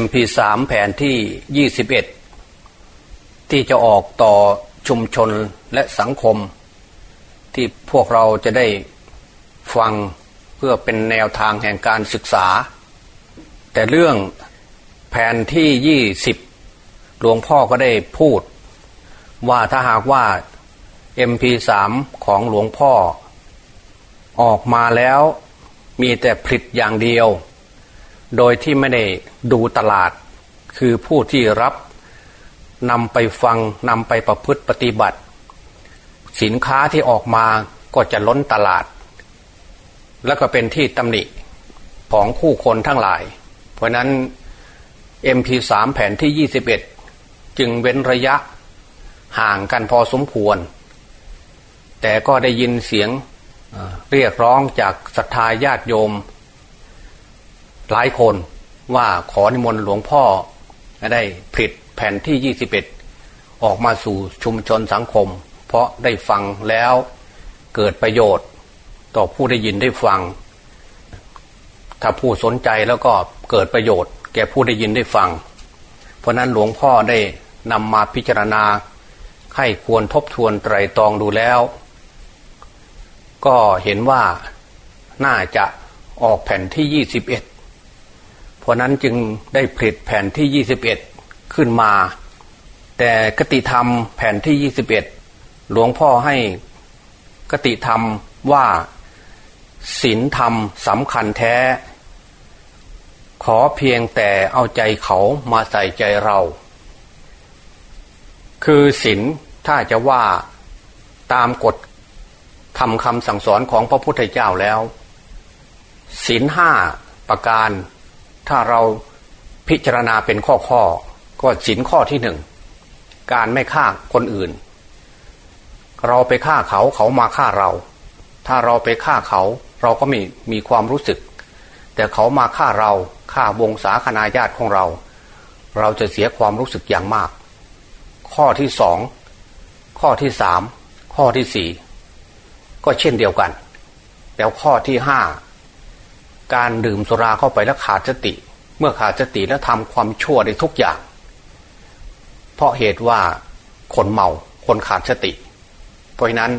MP3 แผ่นที่ 21 ที่จะออกต่อชุมชนและสังคม ที่พวกเราจะได้ฟังเพื่อเป็นแนวทางแห่งการศึกษา แต่เรื่องแผ่นที่ 20 หลวงพ่อก็ได้พูด ว่าถ้าหากว่า MP3 ของหลวงพ่อ ออกมาแล้วมีแต่ผลิตอย่างเดียว โดยที่ไม่ได้ดูตลาด คือผู้ที่รับนำไปฟังนำไปประพฤติปฏิบัติ สินค้าที่ออกมาก็จะล้นตลาด แล้วก็เป็นที่ตำหนิของคู่คนทั้งหลาย เพราะนั้น MP3 แผ่นที่ 21 จึงเว้นระยะห่างกันพอสมควร แต่ก็ได้ยินเสียงเรียกร้องจากศรัทธาญาติโยม หลายคนว่าขอนิมนต์หลวงพ่อได้ผลิตแผ่นที่ 21 ออกมาสู่ชุมชนสังคม เพราะได้ฟังแล้วเกิดประโยชน์ ต่อผู้ได้ยินได้ฟัง ถ้าผู้สนใจแล้วก็เกิดประโยชน์ แก่ผู้ได้ยินได้ฟัง เพราะนั้นหลวงพ่อได้นำมาพิจารณา ให้ควรทบทวนไตรตรองดูแล้ว ก็เห็นว่าน่าจะออกแผ่นที่ 21 เพราะนั้นจึงได้ผลิตแผ่นที่ 21 ขึ้นมา แต่กติธรรมแผ่นที่ 21 หลวงพ่อให้กติธรรมว่าศีลธรรมสำคัญแท้ ขอเพียงแต่เอาใจเขามาใส่ใจเรา คือศีลถ้าจะว่าตามกฎทำคำสั่งสอนของพระพุทธเจ้าแล้วศีลห้าประการ ถ้าเราพิจารณาเป็นข้อข้อก็ศีลข้อที่หนึ่งการไม่ฆ่าคนอื่น เราไปฆ่าเขาเขามาฆ่าเรา ถ้าเราไปฆ่าเขาเราก็มีมีความรู้สึก แต่เขามาฆ่าเราฆ่าวงศาคณาญาติของเรา เราจะเสียความรู้สึกอย่างมาก ข้อที่สองข้อที่สามข้อที่สี่ก็เช่นเดียวกัน แล้วข้อที่ห้า การดื่มสุราเข้าไปแล้วขาดสติ เมื่อขาดสติแล้วทำความชั่วได้ทุกอย่าง เพราะเหตุว่าคนเมาคนขาดสติ เพราะนั้น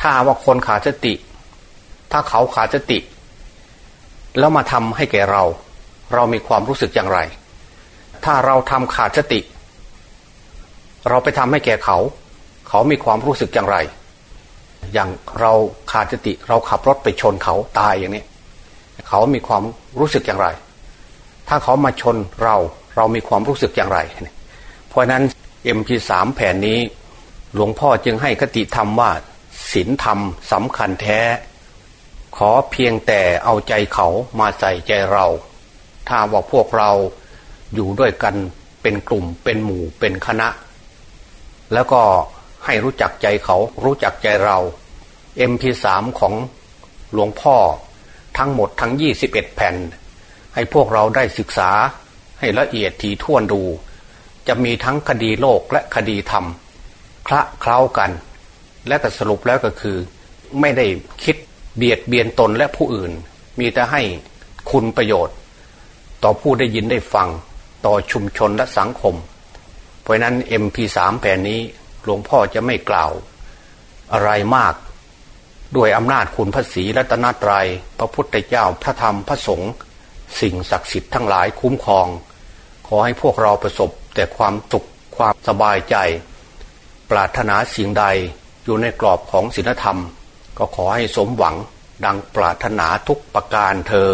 ถ้าว่าคนขาดสติ ถ้าเขาขาดสติ แล้วมาทำให้แก่เรา เรามีความรู้สึกอย่างไร ถ้าเราทำขาดสติ เราไปทำให้แก่เขา เขามีความรู้สึกอย่างไรอย่างเราขาดสติเราขับรถไปชนเขาตายอย่างนี้ เขามีความรู้สึกอย่างไร ถ้าเขามาชนเราเรามีความรู้สึกอย่างไร เพราะนั้น MP3 แผ่นนี้ หลวงพ่อจึงให้คติธรรมว่าศีลธรรมสำคัญแท้ ขอเพียงแต่เอาใจเขามาใส่ใจเรา ถ้าว่าพวกเราอยู่ด้วยกันเป็นกลุ่มเป็นหมู่เป็นคณะ แล้วก็ให้รู้จักใจเขารู้จักใจเรา MP3 ของหลวงพ่อ ทั้งหมดทั้ง 21 แผ่น ให้พวกเราได้ศึกษาให้ละเอียดถี่วนดู จะมีทั้งคดีโลกและคดีธรรมคละเคล้ากัน และแต่สรุปแล้วก็คือ ไม่ได้คิดเบียดเบียนตนและผู้อื่น มีแต่ให้คุณประโยชน์ ต่อผู้ได้ยินได้ฟังต่อชุมชนและสังคม เพราะนั้น MP3 แผ่นนี้หลวงพ่อจะไม่กล่าว อะไรมาก ด้วยอำนาจคุณพระศรีรัตนตรยัย พระพุทธเจ้าพระธรรมพระสงฆ์สิ่งศักดิ์สิทธิ์ทั้งหลายคุ้มครอง ขอให้พวกเราประสบแต่ความสุขความสบายใจ ปรารถนาสิ่งใดอยู่ในกรอบของศีลธรรม ก็ขอให้สมหวังดังปรารถนาทุกประการเทอ